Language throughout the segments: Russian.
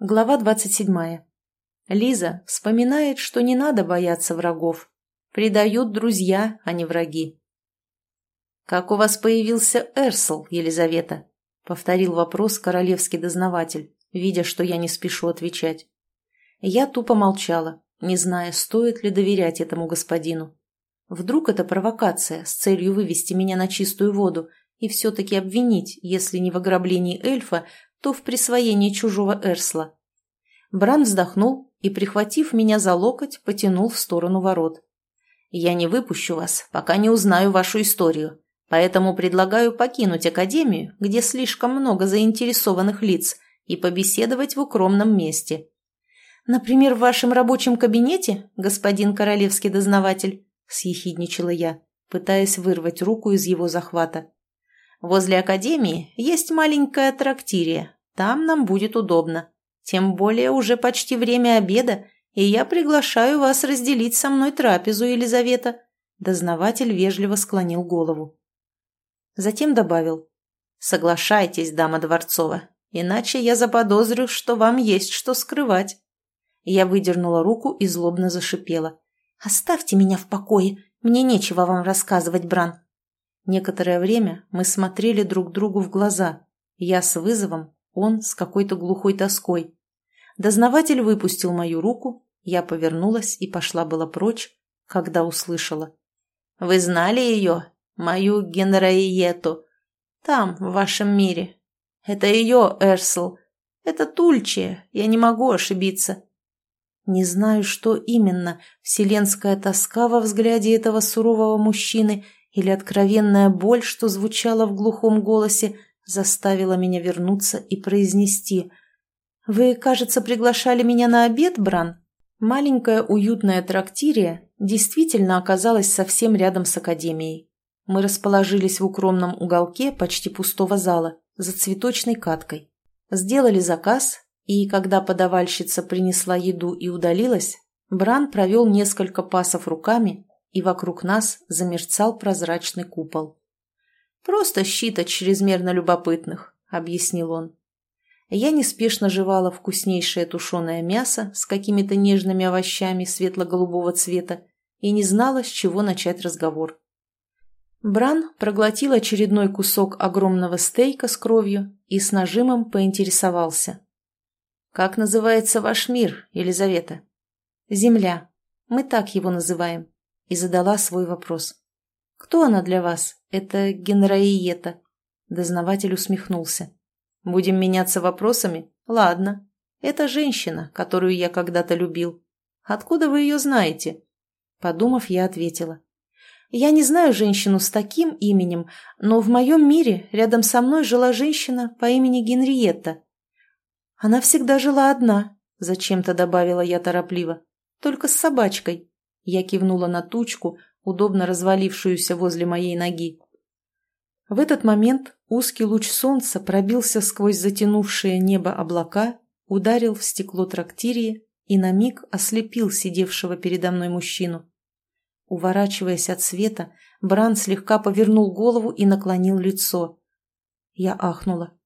Глава 27. Лиза вспоминает, что не надо бояться врагов. Предают друзья, а не враги. «Как у вас появился Эрсл, Елизавета?» — повторил вопрос королевский дознаватель, видя, что я не спешу отвечать. Я тупо молчала, не зная, стоит ли доверять этому господину. Вдруг это провокация с целью вывести меня на чистую воду и все-таки обвинить, если не в ограблении эльфа, то в присвоении чужого Эрсла. Бран вздохнул и, прихватив меня за локоть, потянул в сторону ворот. «Я не выпущу вас, пока не узнаю вашу историю, поэтому предлагаю покинуть Академию, где слишком много заинтересованных лиц, и побеседовать в укромном месте». «Например, в вашем рабочем кабинете, господин королевский дознаватель?» – съехидничала я, пытаясь вырвать руку из его захвата. Возле академии есть маленькая трактирия. Там нам будет удобно. Тем более уже почти время обеда, и я приглашаю вас разделить со мной трапезу, Елизавета». Дознаватель вежливо склонил голову. Затем добавил. «Соглашайтесь, дама Дворцова, иначе я заподозрю, что вам есть что скрывать». Я выдернула руку и злобно зашипела. «Оставьте меня в покое, мне нечего вам рассказывать, Бран. Некоторое время мы смотрели друг другу в глаза. Я с вызовом, он с какой-то глухой тоской. Дознаватель выпустил мою руку, я повернулась и пошла была прочь, когда услышала. «Вы знали ее, мою Генраиету? Там, в вашем мире. Это ее, Эрсл. Это Тульчия, я не могу ошибиться». Не знаю, что именно, вселенская тоска во взгляде этого сурового мужчины – или откровенная боль, что звучала в глухом голосе, заставила меня вернуться и произнести «Вы, кажется, приглашали меня на обед, Бран?» Маленькая уютная трактирия действительно оказалась совсем рядом с академией. Мы расположились в укромном уголке почти пустого зала, за цветочной каткой. Сделали заказ, и когда подавальщица принесла еду и удалилась, Бран провел несколько пасов руками, и вокруг нас замерцал прозрачный купол. «Просто щит чрезмерно любопытных», — объяснил он. Я неспешно жевала вкуснейшее тушеное мясо с какими-то нежными овощами светло-голубого цвета и не знала, с чего начать разговор. Бран проглотил очередной кусок огромного стейка с кровью и с нажимом поинтересовался. «Как называется ваш мир, Елизавета?» «Земля. Мы так его называем», и задала свой вопрос. «Кто она для вас? Это Генраиета?» Дознаватель усмехнулся. «Будем меняться вопросами? Ладно. Это женщина, которую я когда-то любил. Откуда вы ее знаете?» Подумав, я ответила. «Я не знаю женщину с таким именем, но в моем мире рядом со мной жила женщина по имени Генриетта. Она всегда жила одна», — зачем-то добавила я торопливо, — «только с собачкой. Я кивнула на тучку, удобно развалившуюся возле моей ноги. В этот момент узкий луч солнца пробился сквозь затянувшее небо облака, ударил в стекло трактирии и на миг ослепил сидевшего передо мной мужчину. Уворачиваясь от света, Бран слегка повернул голову и наклонил лицо. Я ахнула.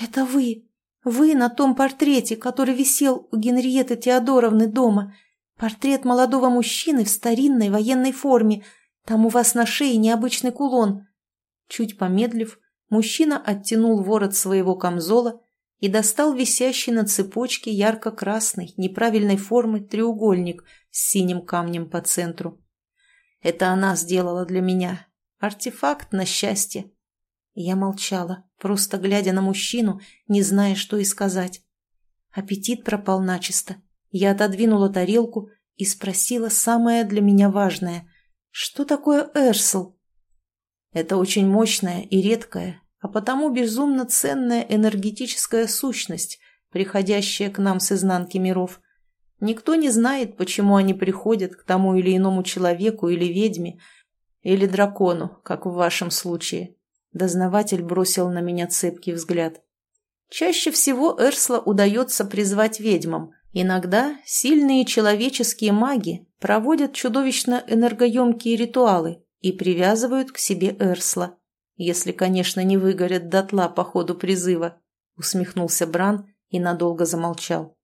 «Это вы! Вы на том портрете, который висел у Генриеты Теодоровны дома!» Портрет молодого мужчины в старинной военной форме. Там у вас на шее необычный кулон. Чуть помедлив, мужчина оттянул ворот своего камзола и достал висящий на цепочке ярко-красный, неправильной формы треугольник с синим камнем по центру. Это она сделала для меня. Артефакт на счастье. Я молчала, просто глядя на мужчину, не зная, что и сказать. Аппетит пропал начисто. Я отодвинула тарелку и спросила самое для меня важное. «Что такое Эрсл?» «Это очень мощная и редкая, а потому безумно ценная энергетическая сущность, приходящая к нам с изнанки миров. Никто не знает, почему они приходят к тому или иному человеку или ведьме, или дракону, как в вашем случае». Дознаватель бросил на меня цепкий взгляд. «Чаще всего Эрсла удается призвать ведьмам – Иногда сильные человеческие маги проводят чудовищно энергоемкие ритуалы и привязывают к себе Эрсла, если, конечно, не выгорят дотла по ходу призыва, усмехнулся Бран и надолго замолчал.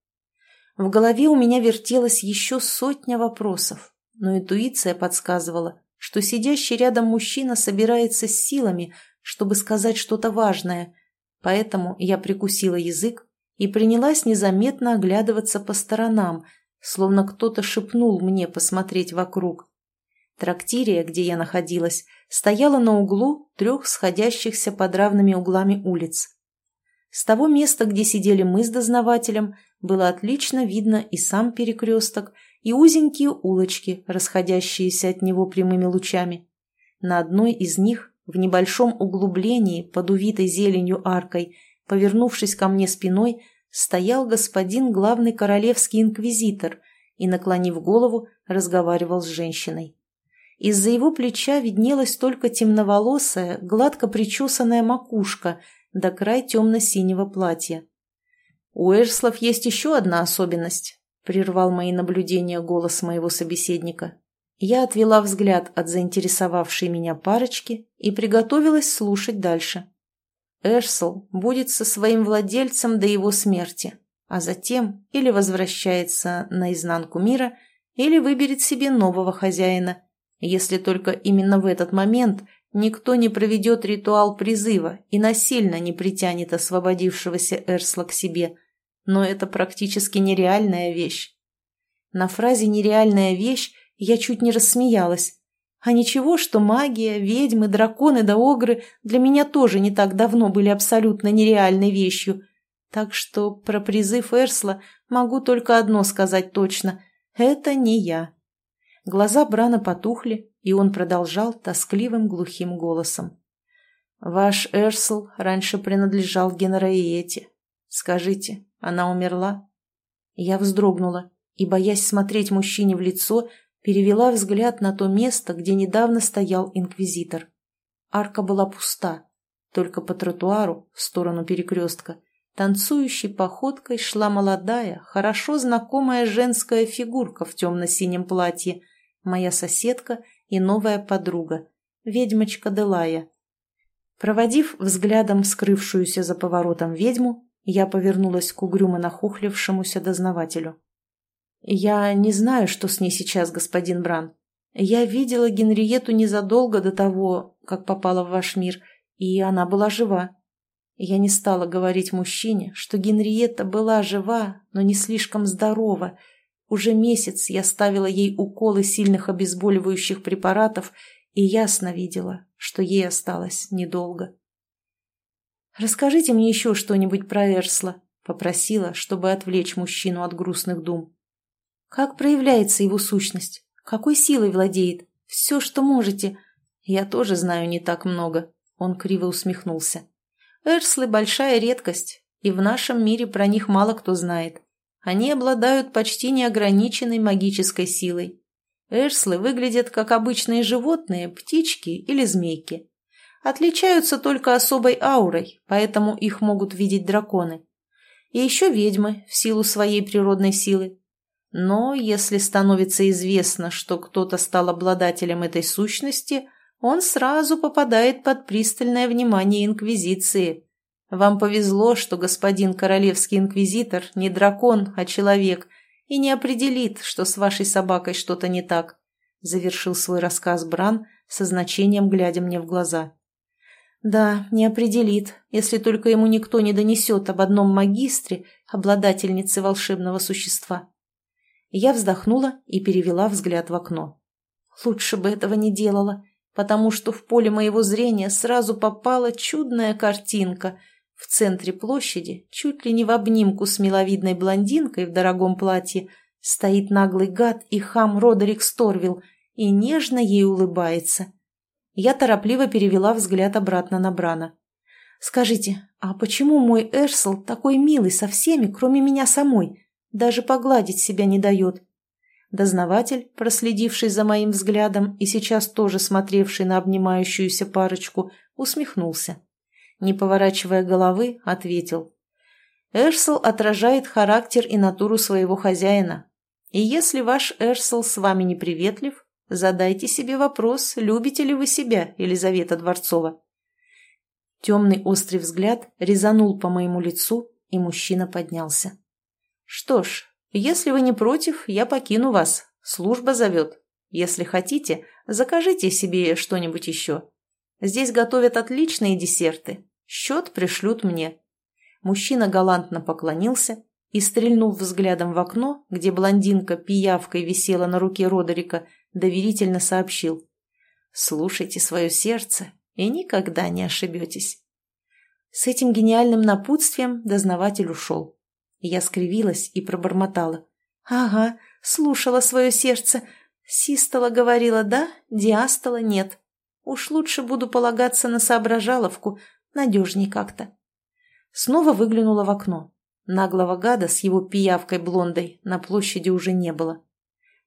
В голове у меня вертелось еще сотня вопросов, но интуиция подсказывала, что сидящий рядом мужчина собирается с силами, чтобы сказать что-то важное, поэтому я прикусила язык и принялась незаметно оглядываться по сторонам, словно кто-то шепнул мне посмотреть вокруг. Трактирия, где я находилась, стояла на углу трех сходящихся под равными углами улиц. С того места, где сидели мы с дознавателем, было отлично видно и сам перекресток, и узенькие улочки, расходящиеся от него прямыми лучами. На одной из них, в небольшом углублении под увитой зеленью аркой, повернувшись ко мне спиной, стоял господин главный королевский инквизитор и, наклонив голову, разговаривал с женщиной. Из-за его плеча виднелась только темноволосая, гладко причесанная макушка до край темно-синего платья. «У Эрслов есть еще одна особенность», — прервал мои наблюдения голос моего собеседника. Я отвела взгляд от заинтересовавшей меня парочки и приготовилась слушать дальше. Эрсл будет со своим владельцем до его смерти, а затем или возвращается на изнанку мира, или выберет себе нового хозяина, если только именно в этот момент никто не проведет ритуал призыва и насильно не притянет освободившегося Эрсла к себе. Но это практически нереальная вещь. На фразе «нереальная вещь» я чуть не рассмеялась. А ничего, что магия, ведьмы, драконы да огры для меня тоже не так давно были абсолютно нереальной вещью. Так что про призыв Эрсла могу только одно сказать точно – это не я. Глаза Брана потухли, и он продолжал тоскливым глухим голосом. «Ваш Эрсл раньше принадлежал Генраиете. Скажите, она умерла?» Я вздрогнула и, боясь смотреть мужчине в лицо, перевела взгляд на то место, где недавно стоял инквизитор. Арка была пуста, только по тротуару, в сторону перекрестка, танцующей походкой шла молодая, хорошо знакомая женская фигурка в темно-синем платье – моя соседка и новая подруга, ведьмочка Делая. Проводив взглядом скрывшуюся за поворотом ведьму, я повернулась к угрюмо нахохлившемуся дознавателю. «Я не знаю, что с ней сейчас, господин Бран. Я видела Генриету незадолго до того, как попала в ваш мир, и она была жива. Я не стала говорить мужчине, что Генриетта была жива, но не слишком здорова, уже месяц я ставила ей уколы сильных обезболивающих препаратов и ясно видела, что ей осталось недолго. «Расскажите мне еще что-нибудь про Эрсла», — попросила, чтобы отвлечь мужчину от грустных дум. «Как проявляется его сущность? Какой силой владеет? Все, что можете. Я тоже знаю не так много», — он криво усмехнулся. «Эрслы — большая редкость, и в нашем мире про них мало кто знает. Они обладают почти неограниченной магической силой. Эрслы выглядят как обычные животные, птички или змейки. Отличаются только особой аурой, поэтому их могут видеть драконы. И еще ведьмы в силу своей природной силы. Но если становится известно, что кто-то стал обладателем этой сущности, он сразу попадает под пристальное внимание Инквизиции, вам повезло, что господин королевский инквизитор не дракон, а человек, и не определит, что с вашей собакой что-то не так», — завершил свой рассказ Бран со значением, глядя мне в глаза. «Да, не определит, если только ему никто не донесет об одном магистре, обладательнице волшебного существа». Я вздохнула и перевела взгляд в окно. Лучше бы этого не делала, потому что в поле моего зрения сразу попала чудная картинка — в центре площади, чуть ли не в обнимку с миловидной блондинкой в дорогом платье, стоит наглый гад и хам Родерик Сторвилл и нежно ей улыбается. Я торопливо перевела взгляд обратно на Брана. «Скажите, а почему мой Эрсл такой милый со всеми, кроме меня самой? Даже погладить себя не дает?» Дознаватель, проследивший за моим взглядом и сейчас тоже смотревший на обнимающуюся парочку, усмехнулся не поворачивая головы, ответил. Эрсел отражает характер и натуру своего хозяина. И если ваш Эрсел с вами неприветлив, задайте себе вопрос, любите ли вы себя, Елизавета Дворцова. Темный острый взгляд резанул по моему лицу, и мужчина поднялся. «Что ж, если вы не против, я покину вас. Служба зовет. Если хотите, закажите себе что-нибудь еще. Здесь готовят отличные десерты. Счет пришлют мне». Мужчина галантно поклонился и, стрельнув взглядом в окно, где блондинка пиявкой висела на руке Родерика, доверительно сообщил. «Слушайте свое сердце и никогда не ошибетесь». С этим гениальным напутствием дознаватель ушел. Я скривилась и пробормотала. «Ага, слушала свое сердце. Систола говорила «да», диастола «нет». Уж лучше буду полагаться на соображаловку, надежней как-то». Снова выглянула в окно. Наглого гада с его пиявкой блондой на площади уже не было.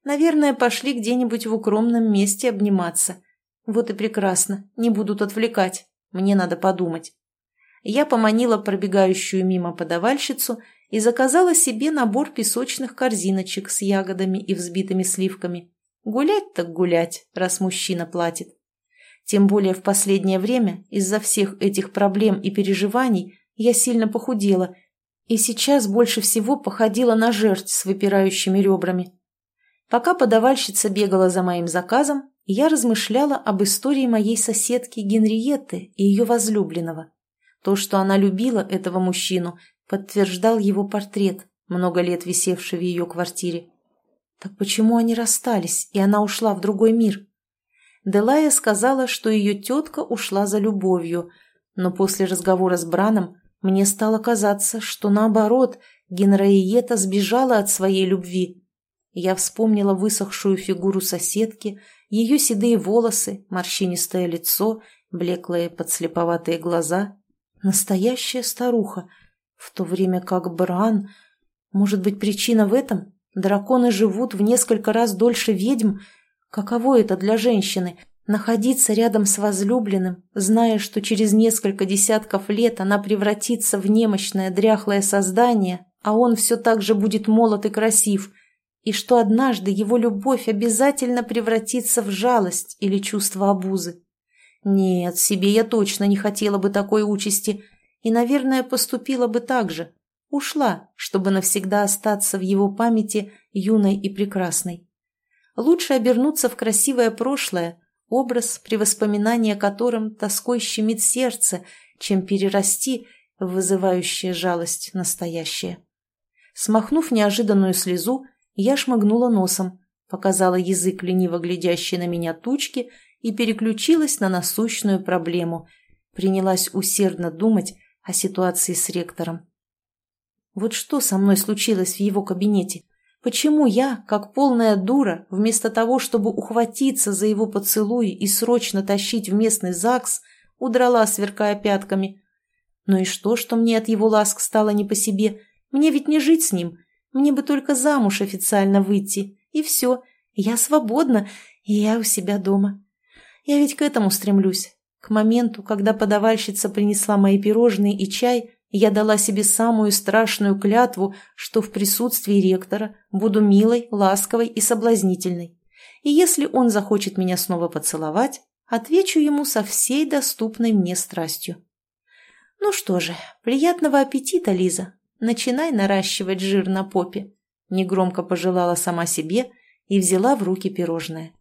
Наверное, пошли где-нибудь в укромном месте обниматься. Вот и прекрасно, не будут отвлекать. Мне надо подумать. Я поманила пробегающую мимо подавальщицу и заказала себе набор песочных корзиночек с ягодами и взбитыми сливками. Гулять так гулять, раз мужчина платит. Тем более в последнее время из-за всех этих проблем и переживаний я сильно похудела и сейчас больше всего походила на жертв с выпирающими ребрами. Пока подавальщица бегала за моим заказом, я размышляла об истории моей соседки Генриетты и ее возлюбленного. То, что она любила этого мужчину, подтверждал его портрет, много лет висевший в ее квартире. Так почему они расстались, и она ушла в другой мир? Делая сказала, что ее тетка ушла за любовью, но после разговора с Браном мне стало казаться, что наоборот, Генраиета сбежала от своей любви. Я вспомнила высохшую фигуру соседки, ее седые волосы, морщинистое лицо, блеклые подслеповатые глаза. Настоящая старуха — в то время как Бран... Может быть, причина в этом? Драконы живут в несколько раз дольше ведьм. Каково это для женщины — находиться рядом с возлюбленным, зная, что через несколько десятков лет она превратится в немощное дряхлое создание, а он все так же будет молод и красив, и что однажды его любовь обязательно превратится в жалость или чувство обузы. Нет, себе я точно не хотела бы такой участи — и, наверное, поступила бы так же. Ушла, чтобы навсегда остаться в его памяти юной и прекрасной. Лучше обернуться в красивое прошлое, образ, при воспоминании о котором тоской щемит сердце, чем перерасти в вызывающее жалость настоящее. Смахнув неожиданную слезу, я шмыгнула носом, показала язык лениво глядящей на меня тучки и переключилась на насущную проблему. Принялась усердно думать, о ситуации с ректором. Вот что со мной случилось в его кабинете? Почему я, как полная дура, вместо того, чтобы ухватиться за его поцелуй и срочно тащить в местный ЗАГС, удрала, сверкая пятками? Ну и что, что мне от его ласк стало не по себе? Мне ведь не жить с ним. Мне бы только замуж официально выйти. И все. Я свободна, и я у себя дома. Я ведь к этому стремлюсь. К моменту, когда подавальщица принесла мои пирожные и чай, я дала себе самую страшную клятву, что в присутствии ректора буду милой, ласковой и соблазнительной. И если он захочет меня снова поцеловать, отвечу ему со всей доступной мне страстью. Ну что же, приятного аппетита, Лиза. Начинай наращивать жир на попе. Негромко пожелала сама себе и взяла в руки пирожное.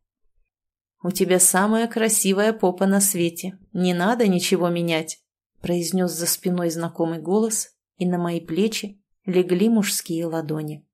«У тебя самая красивая попа на свете. Не надо ничего менять», — произнес за спиной знакомый голос, и на мои плечи легли мужские ладони.